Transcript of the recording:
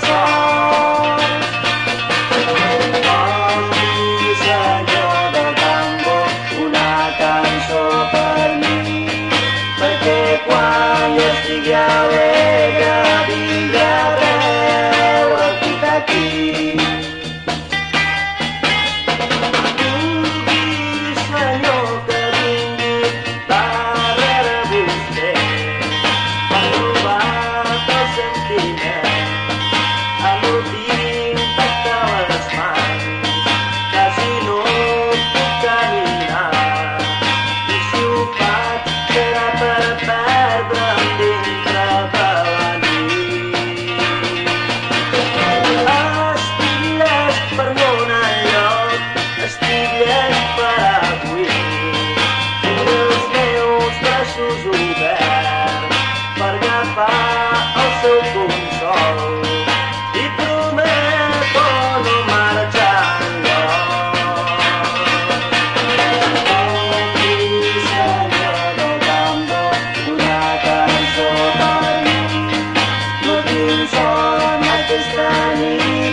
time.